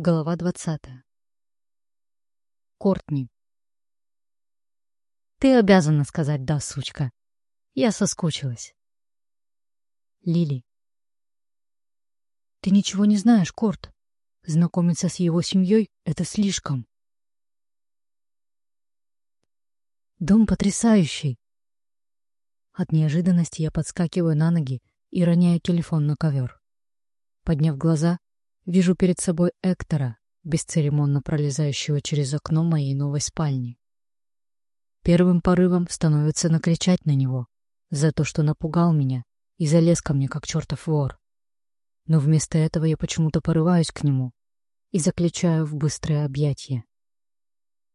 Глава двадцатая. Кортни. Ты обязана сказать «да», сучка. Я соскучилась. Лили. Ты ничего не знаешь, Корт. Знакомиться с его семьей — это слишком. Дом потрясающий. От неожиданности я подскакиваю на ноги и роняю телефон на ковер. Подняв глаза, Вижу перед собой Эктора, бесцеремонно пролезающего через окно моей новой спальни. Первым порывом становится накричать на него за то, что напугал меня и залез ко мне, как чертов вор. Но вместо этого я почему-то порываюсь к нему и заключаю в быстрое объятие.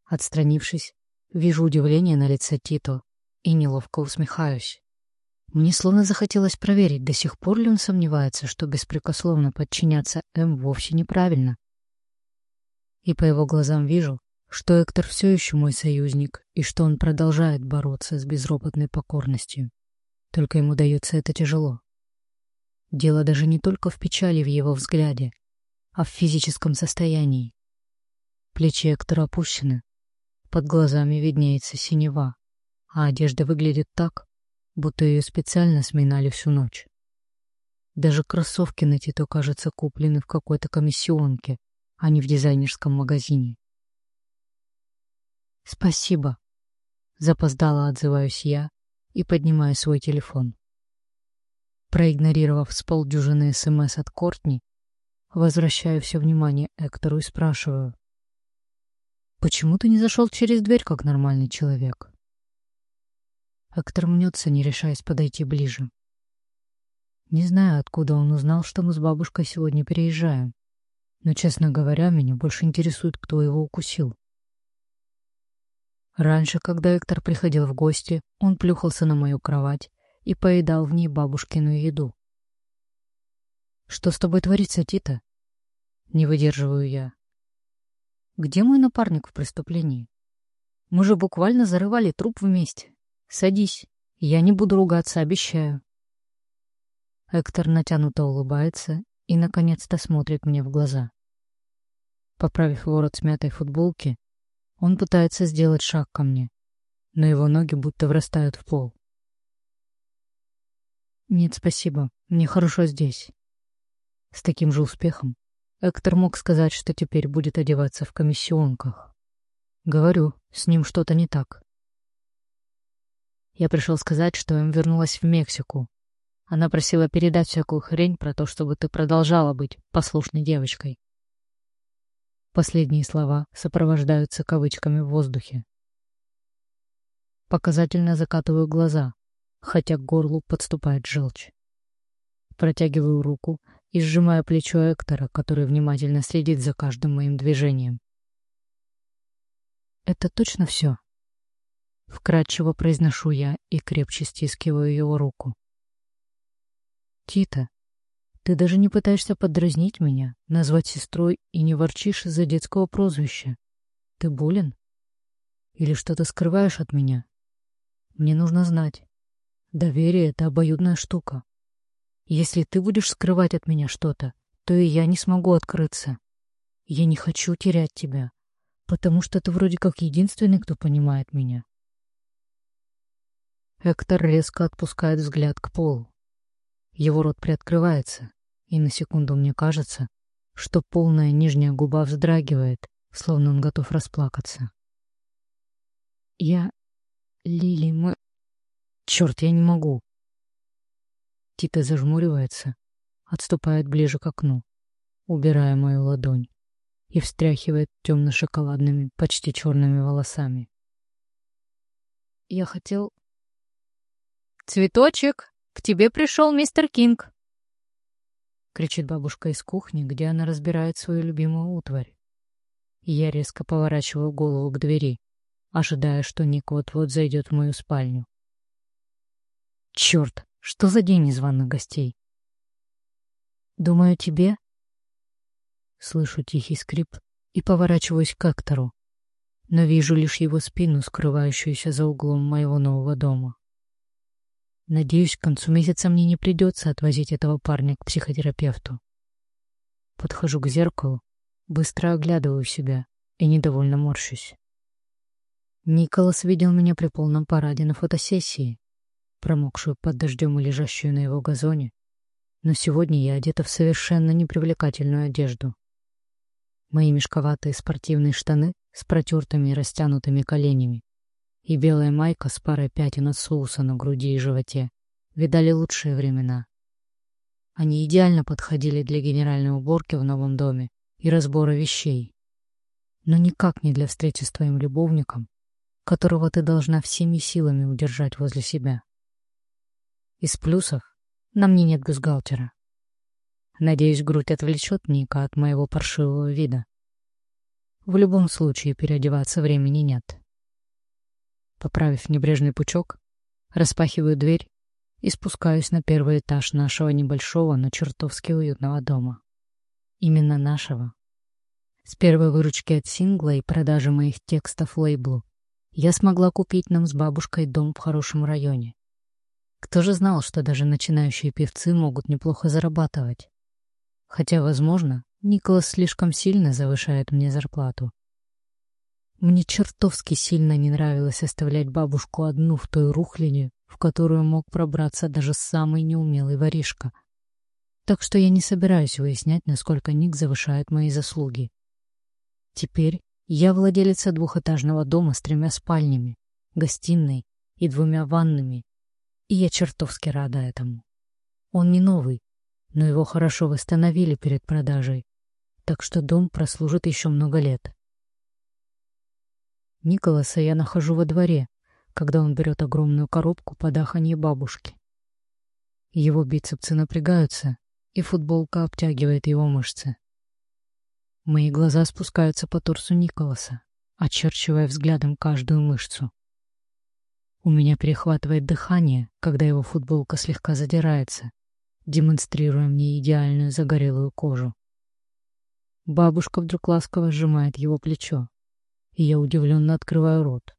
Отстранившись, вижу удивление на лице Тито и неловко усмехаюсь. Мне словно захотелось проверить, до сих пор ли он сомневается, что беспрекословно подчиняться М вовсе неправильно. И по его глазам вижу, что Эктор все еще мой союзник, и что он продолжает бороться с безропотной покорностью. Только ему дается это тяжело. Дело даже не только в печали в его взгляде, а в физическом состоянии. Плечи Эктора опущены, под глазами виднеется синева, а одежда выглядит так, будто ее специально сминали всю ночь. Даже кроссовки на Тито, кажется, куплены в какой-то комиссионке, а не в дизайнерском магазине. «Спасибо», — запоздало отзываюсь я и поднимаю свой телефон. Проигнорировав с полдюжины СМС от Кортни, возвращаю все внимание Эктору и спрашиваю. «Почему ты не зашел через дверь, как нормальный человек?» Эктор мнется, не решаясь подойти ближе. Не знаю, откуда он узнал, что мы с бабушкой сегодня переезжаем. Но, честно говоря, меня больше интересует, кто его укусил. Раньше, когда Эктор приходил в гости, он плюхался на мою кровать и поедал в ней бабушкину еду. «Что с тобой творится, Тита?» Не выдерживаю я. «Где мой напарник в преступлении? Мы же буквально зарывали труп вместе». Садись. Я не буду ругаться, обещаю. Эктор натянуто улыбается и, наконец-то, смотрит мне в глаза. Поправив ворот смятой футболки, он пытается сделать шаг ко мне, но его ноги будто врастают в пол. «Нет, спасибо. Мне хорошо здесь». С таким же успехом Эктор мог сказать, что теперь будет одеваться в комиссионках. Говорю, с ним что-то не так. Я пришел сказать, что им вернулась в Мексику. Она просила передать всякую хрень про то, чтобы ты продолжала быть послушной девочкой. Последние слова сопровождаются кавычками в воздухе. Показательно закатываю глаза, хотя к горлу подступает желчь. Протягиваю руку и сжимаю плечо Эктора, который внимательно следит за каждым моим движением. «Это точно все?» Вкратчиво произношу я и крепче стискиваю его руку. «Тита, ты даже не пытаешься подразнить меня, назвать сестрой и не ворчишь из-за детского прозвища. Ты болен? Или что-то скрываешь от меня? Мне нужно знать. Доверие — это обоюдная штука. Если ты будешь скрывать от меня что-то, то и я не смогу открыться. Я не хочу терять тебя, потому что ты вроде как единственный, кто понимает меня. Эктор резко отпускает взгляд к полу. Его рот приоткрывается, и на секунду мне кажется, что полная нижняя губа вздрагивает, словно он готов расплакаться. Я... Лили, мы... Черт, я не могу. Тита зажмуривается, отступает ближе к окну, убирая мою ладонь, и встряхивает темно-шоколадными, почти черными волосами. Я хотел «Цветочек, к тебе пришел мистер Кинг!» Кричит бабушка из кухни, где она разбирает свою любимую утварь. Я резко поворачиваю голову к двери, ожидая, что Ник вот-вот зайдет в мою спальню. Черт, что за день незваных гостей? Думаю, тебе? Слышу тихий скрип и поворачиваюсь к Эктору, но вижу лишь его спину, скрывающуюся за углом моего нового дома. Надеюсь, к концу месяца мне не придется отвозить этого парня к психотерапевту. Подхожу к зеркалу быстро оглядываю себя и недовольно морщусь. Николас видел меня при полном параде на фотосессии, промокшую под дождем и лежащую на его газоне, но сегодня я одета в совершенно непривлекательную одежду. Мои мешковатые спортивные штаны с протертыми и растянутыми коленями и белая майка с парой пятен от соуса на груди и животе видали лучшие времена. Они идеально подходили для генеральной уборки в новом доме и разбора вещей, но никак не для встречи с твоим любовником, которого ты должна всеми силами удержать возле себя. Из плюсов на мне нет бюстгальтера. Надеюсь, грудь отвлечет Ника от моего паршивого вида. В любом случае переодеваться времени нет. Поправив небрежный пучок, распахиваю дверь и спускаюсь на первый этаж нашего небольшого, но чертовски уютного дома. Именно нашего. С первой выручки от сингла и продажи моих текстов лейблу я смогла купить нам с бабушкой дом в хорошем районе. Кто же знал, что даже начинающие певцы могут неплохо зарабатывать? Хотя, возможно, Николас слишком сильно завышает мне зарплату. Мне чертовски сильно не нравилось оставлять бабушку одну в той рухляне, в которую мог пробраться даже самый неумелый воришка. Так что я не собираюсь выяснять, насколько Ник завышает мои заслуги. Теперь я владелица двухэтажного дома с тремя спальнями, гостиной и двумя ваннами и я чертовски рада этому. Он не новый, но его хорошо восстановили перед продажей, так что дом прослужит еще много лет. Николаса я нахожу во дворе, когда он берет огромную коробку под аханье бабушки. Его бицепсы напрягаются, и футболка обтягивает его мышцы. Мои глаза спускаются по торсу Николаса, очерчивая взглядом каждую мышцу. У меня перехватывает дыхание, когда его футболка слегка задирается, демонстрируя мне идеальную загорелую кожу. Бабушка вдруг ласково сжимает его плечо, и я удивленно открываю рот.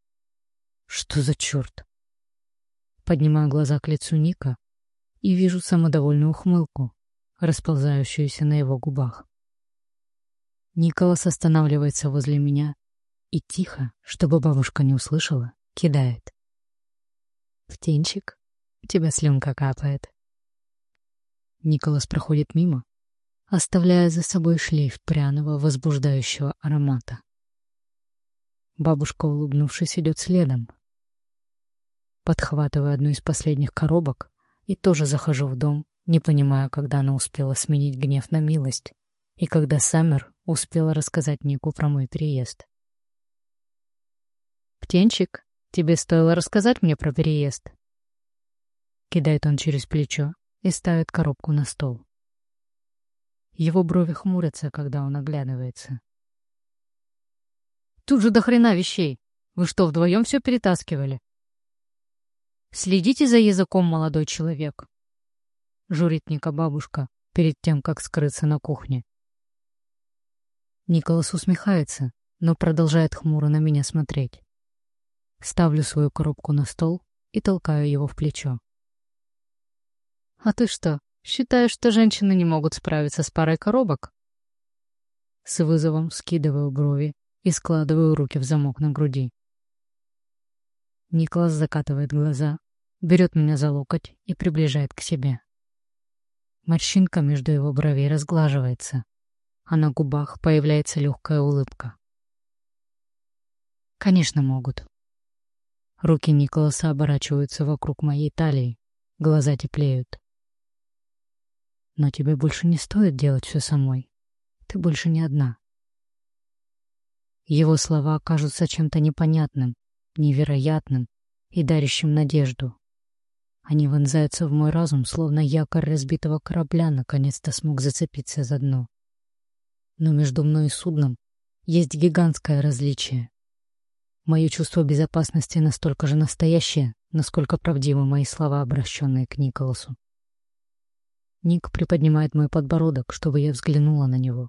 Что за черт? Поднимаю глаза к лицу Ника и вижу самодовольную ухмылку, расползающуюся на его губах. Николас останавливается возле меня и тихо, чтобы бабушка не услышала, кидает. «Птенчик, у тебя слюнка капает». Николас проходит мимо, оставляя за собой шлейф пряного, возбуждающего аромата. Бабушка, улыбнувшись, идет следом. Подхватываю одну из последних коробок и тоже захожу в дом, не понимая, когда она успела сменить гнев на милость и когда Саммер успела рассказать Нику про мой переезд. «Птенчик, Тебе стоило рассказать мне про переезд. Кидает он через плечо и ставит коробку на стол. Его брови хмурятся, когда он оглядывается. Тут же до хрена вещей. Вы что, вдвоем все перетаскивали? Следите за языком, молодой человек. Журит Ника бабушка перед тем, как скрыться на кухне. Николас усмехается, но продолжает хмуро на меня смотреть. Ставлю свою коробку на стол и толкаю его в плечо. «А ты что, считаешь, что женщины не могут справиться с парой коробок?» С вызовом скидываю брови и складываю руки в замок на груди. Николас закатывает глаза, берет меня за локоть и приближает к себе. Морщинка между его бровей разглаживается, а на губах появляется легкая улыбка. Конечно, могут. Руки Николаса оборачиваются вокруг моей талии, глаза теплеют. Но тебе больше не стоит делать все самой. Ты больше не одна. Его слова кажутся чем-то непонятным, невероятным и дарящим надежду. Они вонзаются в мой разум, словно якорь разбитого корабля наконец-то смог зацепиться за дно. Но между мной и судном есть гигантское различие. Мое чувство безопасности настолько же настоящее, насколько правдивы мои слова, обращенные к Николасу. Ник приподнимает мой подбородок, чтобы я взглянула на него,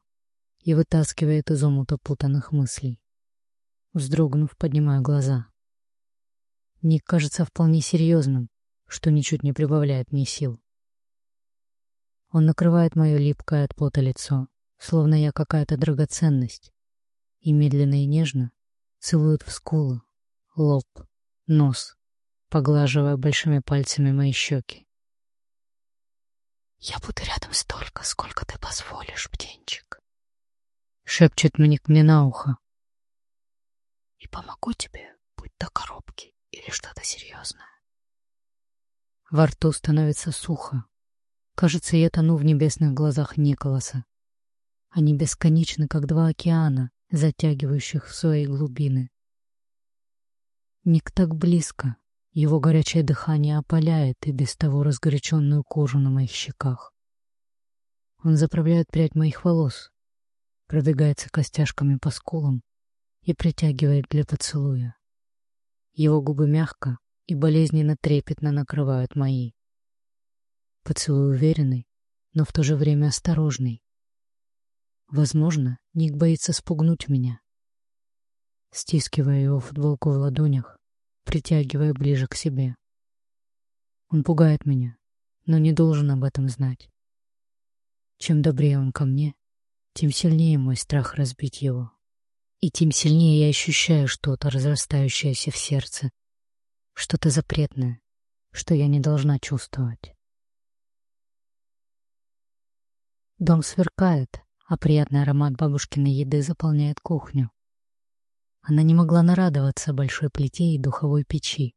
и вытаскивает из омута путанных мыслей. Вздрогнув, поднимаю глаза. Ник кажется вполне серьезным, что ничуть не прибавляет мне сил. Он накрывает мое липкое от пота лицо словно я какая-то драгоценность, и медленно и нежно целует в скулы, лоб, нос, поглаживая большими пальцами мои щеки. «Я буду рядом столько, сколько ты позволишь, птенчик», — шепчет мне мне на ухо. «И помогу тебе, будь то коробки или что-то серьезное». Во рту становится сухо. Кажется, я тону в небесных глазах Николаса. Они бесконечны, как два океана, затягивающих в свои глубины. Ник так близко, его горячее дыхание опаляет и без того разгоряченную кожу на моих щеках. Он заправляет прядь моих волос, продвигается костяшками по скулам и притягивает для поцелуя. Его губы мягко и болезненно трепетно накрывают мои. Поцелуй уверенный, но в то же время осторожный. Возможно, Ник боится спугнуть меня. Стискивая его футболку в ладонях, притягивая ближе к себе. Он пугает меня, но не должен об этом знать. Чем добрее он ко мне, тем сильнее мой страх разбить его. И тем сильнее я ощущаю что-то, разрастающееся в сердце, что-то запретное, что я не должна чувствовать. Дом сверкает, а приятный аромат бабушкиной еды заполняет кухню. Она не могла нарадоваться большой плите и духовой печи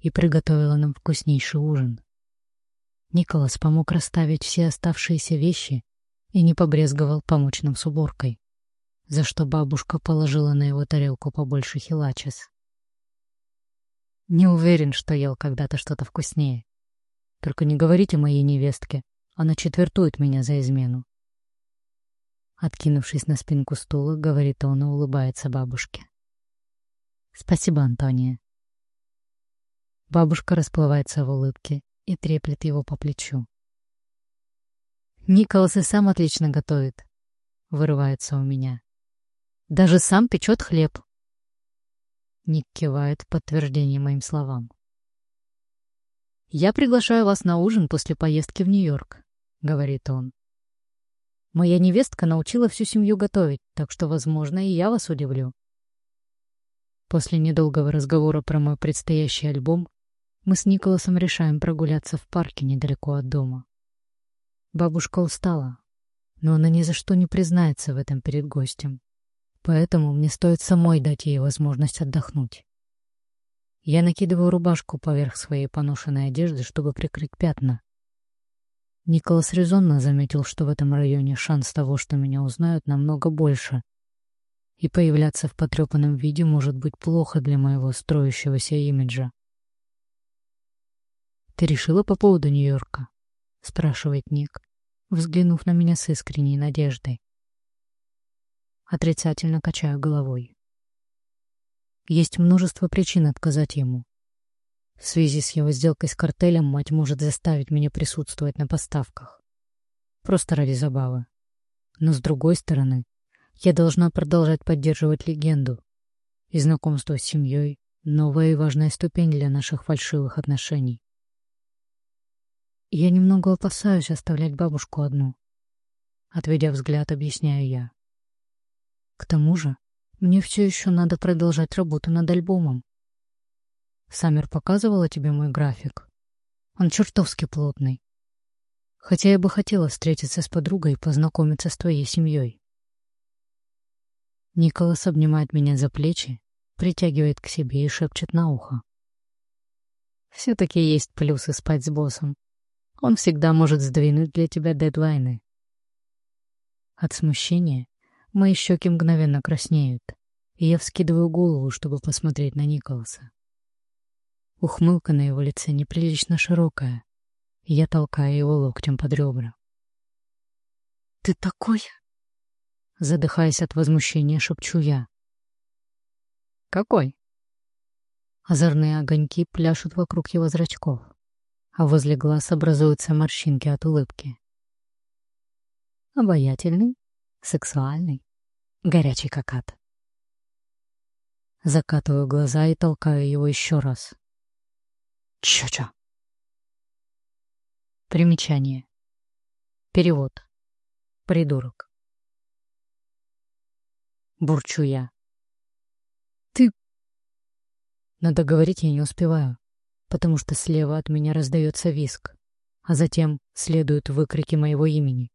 и приготовила нам вкуснейший ужин. Николас помог расставить все оставшиеся вещи и не побрезговал помочь нам с уборкой, за что бабушка положила на его тарелку побольше хилачес. Не уверен, что ел когда-то что-то вкуснее. Только не говорите моей невестке, она четвертует меня за измену. Откинувшись на спинку стула, говорит он и улыбается бабушке. Спасибо, Антония. Бабушка расплывается в улыбке и треплет его по плечу. Николас и сам отлично готовит, вырывается у меня. Даже сам печет хлеб. Ник кивает в подтверждение моим словам. «Я приглашаю вас на ужин после поездки в Нью-Йорк», — говорит он. «Моя невестка научила всю семью готовить, так что, возможно, и я вас удивлю». После недолгого разговора про мой предстоящий альбом мы с Николасом решаем прогуляться в парке недалеко от дома. Бабушка устала, но она ни за что не признается в этом перед гостем. Поэтому мне стоит самой дать ей возможность отдохнуть. Я накидываю рубашку поверх своей поношенной одежды, чтобы прикрыть пятна. Николас резонно заметил, что в этом районе шанс того, что меня узнают, намного больше. И появляться в потрепанном виде может быть плохо для моего строящегося имиджа. «Ты решила по поводу Нью-Йорка?» — спрашивает Ник, взглянув на меня с искренней надеждой. Отрицательно качаю головой. Есть множество причин отказать ему. В связи с его сделкой с картелем мать может заставить меня присутствовать на поставках. Просто ради забавы. Но с другой стороны, я должна продолжать поддерживать легенду. И знакомство с семьей — новая и важная ступень для наших фальшивых отношений. Я немного опасаюсь оставлять бабушку одну. Отведя взгляд, объясняю я. К тому же, мне все еще надо продолжать работу над альбомом. Саммер показывала тебе мой график. Он чертовски плотный. Хотя я бы хотела встретиться с подругой и познакомиться с твоей семьей. Николас обнимает меня за плечи, притягивает к себе и шепчет на ухо. Все-таки есть плюсы спать с боссом. Он всегда может сдвинуть для тебя дедлайны. От смущения Мои щеки мгновенно краснеют, и я вскидываю голову, чтобы посмотреть на Николаса. Ухмылка на его лице неприлично широкая, и я толкаю его локтем под ребра. «Ты такой...» Задыхаясь от возмущения, шепчу я. «Какой?» Озорные огоньки пляшут вокруг его зрачков, а возле глаз образуются морщинки от улыбки. Обаятельный, сексуальный, горячий какат. Закатываю глаза и толкаю его еще раз. Чё-чё? Примечание. Перевод. Придурок. Бурчу я. Ты... Надо говорить я не успеваю, потому что слева от меня раздается виск, а затем следуют выкрики моего имени.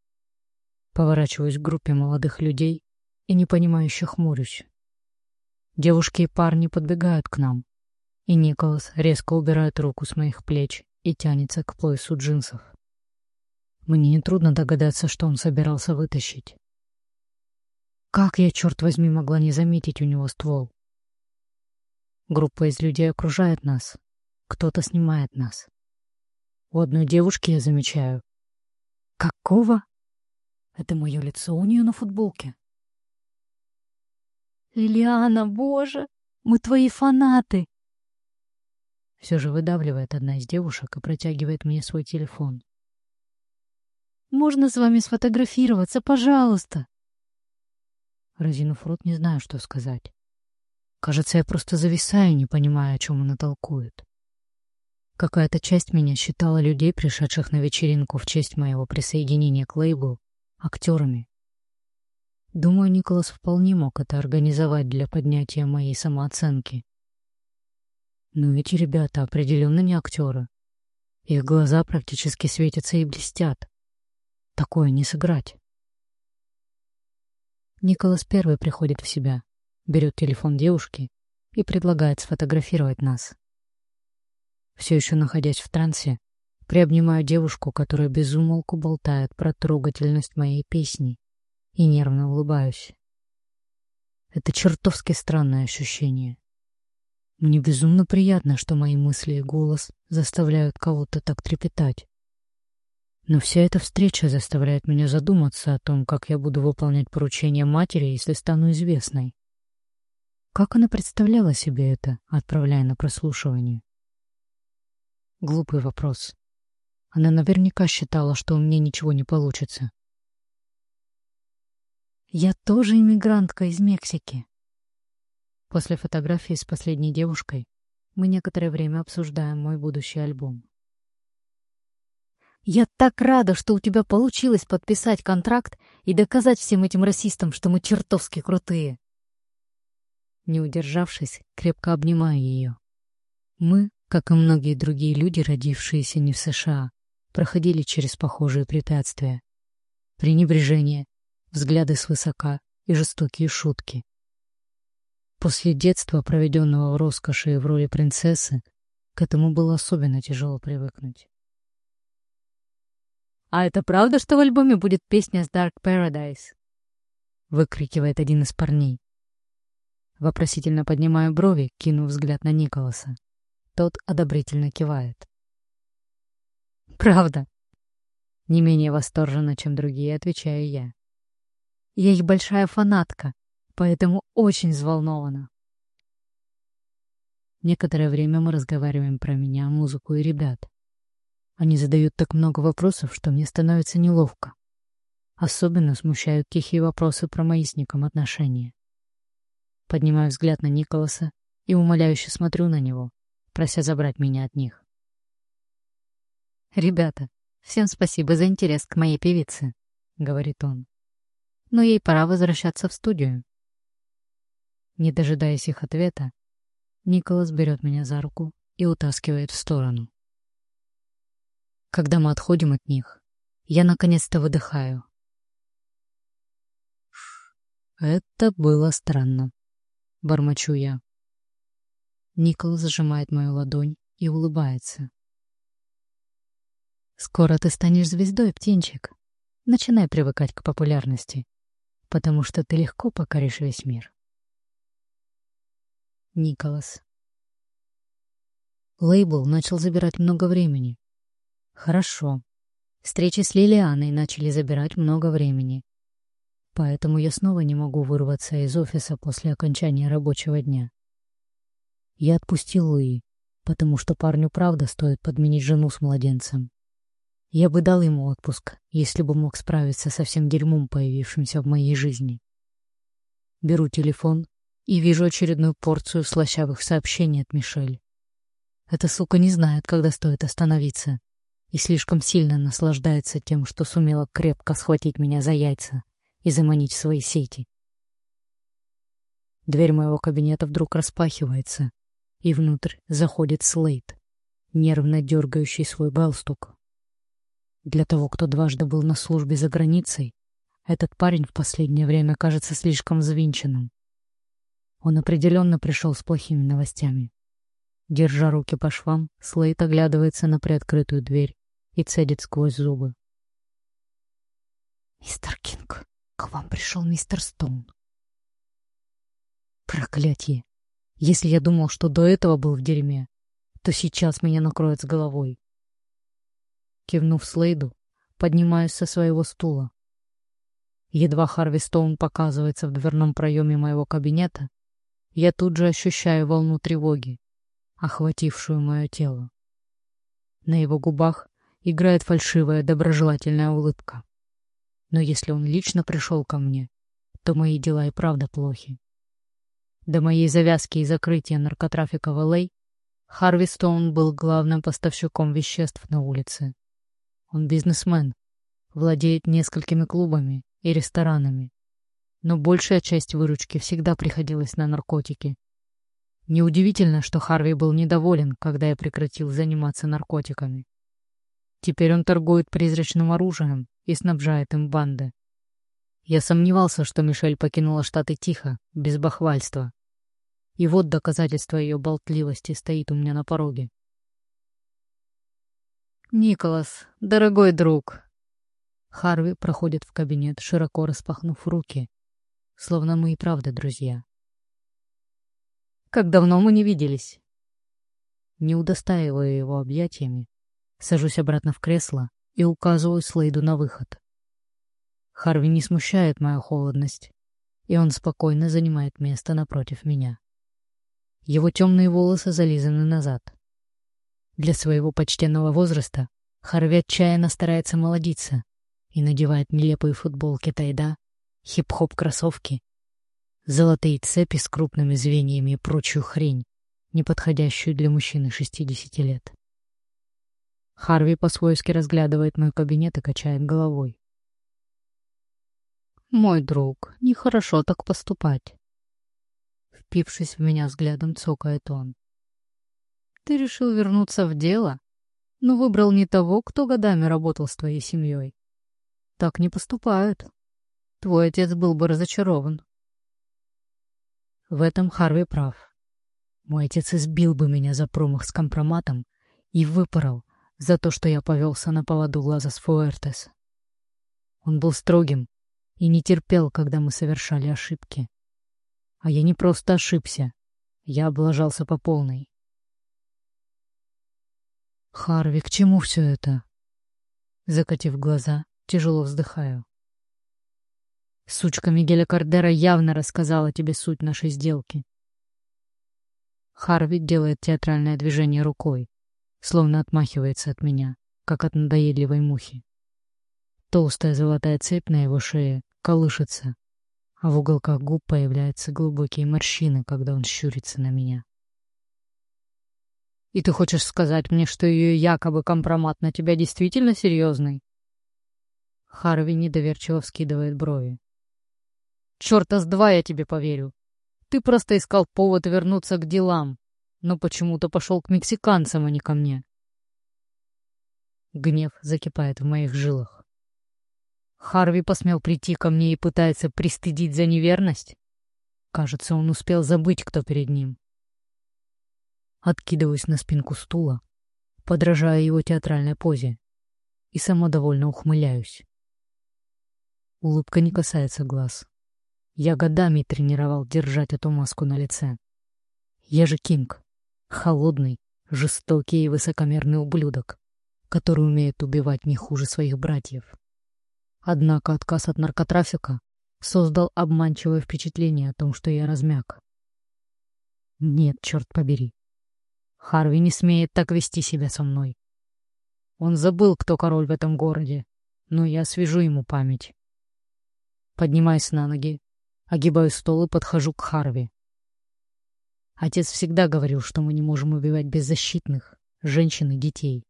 Поворачиваюсь к группе молодых людей и непонимающе хмурюсь. Девушки и парни подбегают к нам, и Николас резко убирает руку с моих плеч и тянется к поясу джинсов. Мне нетрудно догадаться, что он собирался вытащить. Как я, черт возьми, могла не заметить у него ствол? Группа из людей окружает нас. Кто-то снимает нас. У одной девушки я замечаю. Какого? Это мое лицо у нее на футболке. Лилиана, боже, мы твои фанаты. Все же выдавливает одна из девушек и протягивает мне свой телефон. Можно с вами сфотографироваться, пожалуйста? Разинув рот, не знаю, что сказать. Кажется, я просто зависаю, не понимая, о чем она толкует. Какая-то часть меня считала людей, пришедших на вечеринку в честь моего присоединения к лейблу, актерами. Думаю, Николас вполне мог это организовать для поднятия моей самооценки. Но эти ребята определенно не актеры. Их глаза практически светятся и блестят. Такое не сыграть. Николас первый приходит в себя, берет телефон девушки и предлагает сфотографировать нас. Все еще находясь в трансе, приобнимаю девушку, которая безумолку болтает про трогательность моей песни и нервно улыбаюсь. Это чертовски странное ощущение. Мне безумно приятно, что мои мысли и голос заставляют кого-то так трепетать. Но вся эта встреча заставляет меня задуматься о том, как я буду выполнять поручения матери, если стану известной. Как она представляла себе это, отправляя на прослушивание? Глупый вопрос. Она наверняка считала, что у меня ничего не получится. Я тоже иммигрантка из Мексики. После фотографии с последней девушкой мы некоторое время обсуждаем мой будущий альбом. Я так рада, что у тебя получилось подписать контракт и доказать всем этим расистам, что мы чертовски крутые. Не удержавшись, крепко обнимаю ее. Мы, как и многие другие люди, родившиеся не в США, проходили через похожие препятствия. Пренебрежение, взгляды свысока и жестокие шутки. После детства, проведенного в роскоши и в роли принцессы, к этому было особенно тяжело привыкнуть. «А это правда, что в альбоме будет песня с Dark Paradise?» — выкрикивает один из парней. Вопросительно поднимаю брови, кинув взгляд на Николаса. Тот одобрительно кивает. «Правда!» Не менее восторженно, чем другие, отвечаю я. Я их большая фанатка, поэтому очень взволнована. Некоторое время мы разговариваем про меня, музыку и ребят. Они задают так много вопросов, что мне становится неловко. Особенно смущают тихие вопросы про мои с Ником отношения. Поднимаю взгляд на Николаса и умоляюще смотрю на него, прося забрать меня от них. «Ребята, всем спасибо за интерес к моей певице», — говорит он но ей пора возвращаться в студию. Не дожидаясь их ответа, Николас берет меня за руку и утаскивает в сторону. Когда мы отходим от них, я наконец-то выдыхаю. Это было странно, бормочу я. Николас зажимает мою ладонь и улыбается. Скоро ты станешь звездой, птенчик. Начинай привыкать к популярности потому что ты легко покоришь весь мир. Николас. Лейбл начал забирать много времени. Хорошо. Встречи с Лилианой начали забирать много времени. Поэтому я снова не могу вырваться из офиса после окончания рабочего дня. Я отпустил Луи, потому что парню правда стоит подменить жену с младенцем. Я бы дал ему отпуск, если бы мог справиться со всем дерьмом, появившимся в моей жизни. Беру телефон и вижу очередную порцию слащавых сообщений от Мишель. Эта сука не знает, когда стоит остановиться, и слишком сильно наслаждается тем, что сумела крепко схватить меня за яйца и заманить в свои сети. Дверь моего кабинета вдруг распахивается, и внутрь заходит Слейд, нервно дергающий свой галстук. Для того, кто дважды был на службе за границей, этот парень в последнее время кажется слишком взвинченным. Он определенно пришел с плохими новостями. Держа руки по швам, Слейд оглядывается на приоткрытую дверь и цедит сквозь зубы. «Мистер Кинг, к вам пришел мистер Стоун». Проклятье! Если я думал, что до этого был в дерьме, то сейчас меня накроет с головой. Кивнув Слейду, поднимаюсь со своего стула. Едва Харви Стоун показывается в дверном проеме моего кабинета, я тут же ощущаю волну тревоги, охватившую мое тело. На его губах играет фальшивая доброжелательная улыбка. Но если он лично пришел ко мне, то мои дела и правда плохи. До моей завязки и закрытия наркотрафика в Л.А. Харви Стоун был главным поставщиком веществ на улице. Он бизнесмен, владеет несколькими клубами и ресторанами, но большая часть выручки всегда приходилась на наркотики. Неудивительно, что Харви был недоволен, когда я прекратил заниматься наркотиками. Теперь он торгует призрачным оружием и снабжает им банды. Я сомневался, что Мишель покинула Штаты тихо, без бахвальства. И вот доказательство ее болтливости стоит у меня на пороге. «Николас, дорогой друг!» Харви проходит в кабинет, широко распахнув руки, словно мы и правда друзья. «Как давно мы не виделись?» Не удостаивая его объятиями, Сажусь обратно в кресло и указываю Слейду на выход. Харви не смущает моя холодность, и он спокойно занимает место напротив меня. Его темные волосы зализаны назад. Для своего почтенного возраста Харви отчаянно старается молодиться и надевает нелепые футболки тайда, хип-хоп кроссовки, золотые цепи с крупными звеньями и прочую хрень, не подходящую для мужчины 60 лет. Харви по-свойски разглядывает мой кабинет и качает головой. «Мой друг, нехорошо так поступать». Впившись в меня взглядом, цокает он. «Ты решил вернуться в дело, но выбрал не того, кто годами работал с твоей семьей. Так не поступают. Твой отец был бы разочарован». В этом Харви прав. Мой отец избил бы меня за промах с компроматом и выпорол, за то, что я повелся на поводу Лазас Фуэртес. Он был строгим и не терпел, когда мы совершали ошибки. А я не просто ошибся, я облажался по полной. «Харви, к чему все это?» Закатив глаза, тяжело вздыхаю. Сучка Мигеля Кардера явно рассказала тебе суть нашей сделки. Харви делает театральное движение рукой словно отмахивается от меня, как от надоедливой мухи. Толстая золотая цепь на его шее колышется, а в уголках губ появляются глубокие морщины, когда он щурится на меня. «И ты хочешь сказать мне, что ее якобы компромат на тебя действительно серьезный?» Харви недоверчиво вскидывает брови. «Черта с два я тебе поверю. Ты просто искал повод вернуться к делам, но почему-то пошел к мексиканцам, а не ко мне. Гнев закипает в моих жилах. Харви посмел прийти ко мне и пытается пристыдить за неверность? Кажется, он успел забыть, кто перед ним. Откидываюсь на спинку стула, подражая его театральной позе, и самодовольно ухмыляюсь. Улыбка не касается глаз. Я годами тренировал держать эту маску на лице. Я же Кинг. Холодный, жестокий и высокомерный ублюдок, который умеет убивать не хуже своих братьев. Однако отказ от наркотрафика создал обманчивое впечатление о том, что я размяк. Нет, черт побери. Харви не смеет так вести себя со мной. Он забыл, кто король в этом городе, но я свяжу ему память. Поднимаюсь на ноги, огибаю стол и подхожу к Харви. Отец всегда говорил, что мы не можем убивать беззащитных, женщин и детей.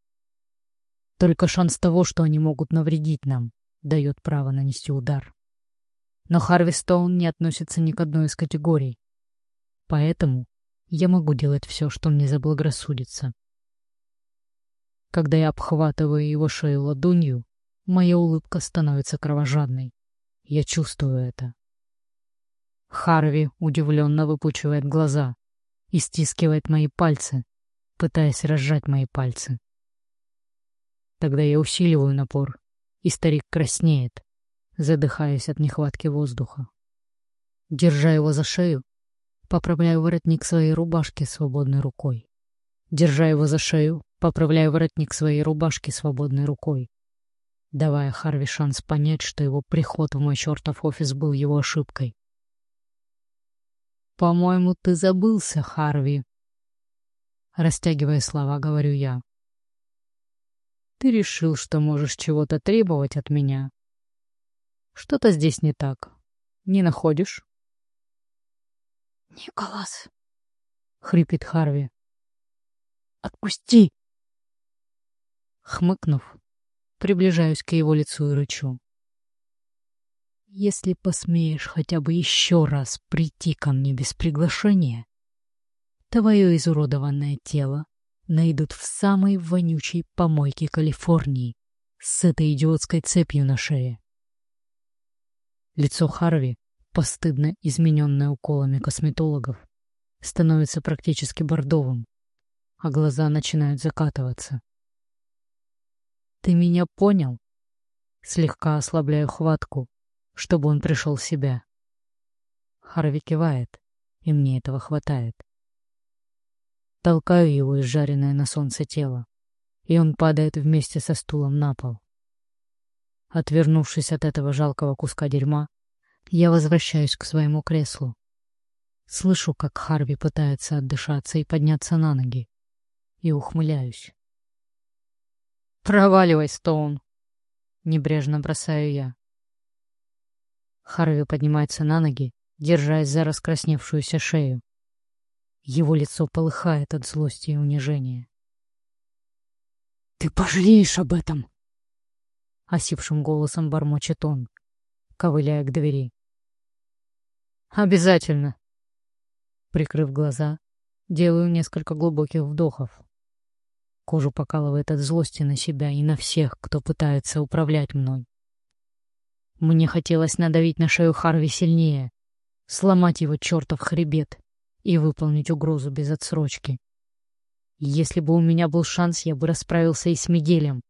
Только шанс того, что они могут навредить нам, дает право нанести удар. Но Харви Стоун не относится ни к одной из категорий, Поэтому я могу делать все, что мне заблагорассудится. Когда я обхватываю его шею ладонью, моя улыбка становится кровожадной. Я чувствую это. Харви удивленно выпучивает глаза и стискивает мои пальцы, пытаясь разжать мои пальцы. Тогда я усиливаю напор, и старик краснеет, задыхаясь от нехватки воздуха. Держа его за шею, поправляю воротник своей рубашки свободной рукой. Держа его за шею, поправляю воротник своей рубашки свободной рукой, давая Харви шанс понять, что его приход в мой чертов офис был его ошибкой. «По-моему, ты забылся, Харви», Растягивая слова, говорю я. Ты решил, что можешь чего-то требовать от меня. Что-то здесь не так. Не находишь? Николас, хрипит Харви. Отпусти. Хмыкнув, приближаюсь к его лицу и рычу. Если посмеешь хотя бы еще раз прийти ко мне без приглашения, твое изуродованное тело найдут в самой вонючей помойке Калифорнии с этой идиотской цепью на шее. Лицо Харви, постыдно измененное уколами косметологов, становится практически бордовым, а глаза начинают закатываться. «Ты меня понял?» Слегка ослабляю хватку, чтобы он пришел в себя. Харви кивает, и мне этого хватает. Толкаю его изжаренное на солнце тело, и он падает вместе со стулом на пол. Отвернувшись от этого жалкого куска дерьма, я возвращаюсь к своему креслу. Слышу, как Харви пытается отдышаться и подняться на ноги, и ухмыляюсь. «Проваливай, Стоун!» — небрежно бросаю я. Харви поднимается на ноги, держась за раскрасневшуюся шею. Его лицо полыхает от злости и унижения. «Ты пожалеешь об этом!» Осипшим голосом бормочет он, ковыляя к двери. «Обязательно!» Прикрыв глаза, делаю несколько глубоких вдохов. Кожу покалывает от злости на себя и на всех, кто пытается управлять мной. Мне хотелось надавить на шею Харви сильнее, сломать его чертов хребет и выполнить угрозу без отсрочки. Если бы у меня был шанс, я бы расправился и с Мигелем,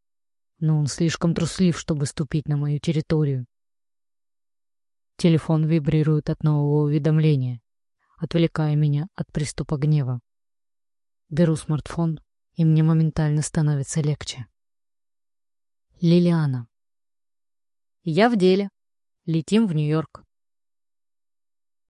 но он слишком труслив, чтобы ступить на мою территорию. Телефон вибрирует от нового уведомления, отвлекая меня от приступа гнева. Беру смартфон, и мне моментально становится легче. Лилиана. Я в деле. Летим в Нью-Йорк.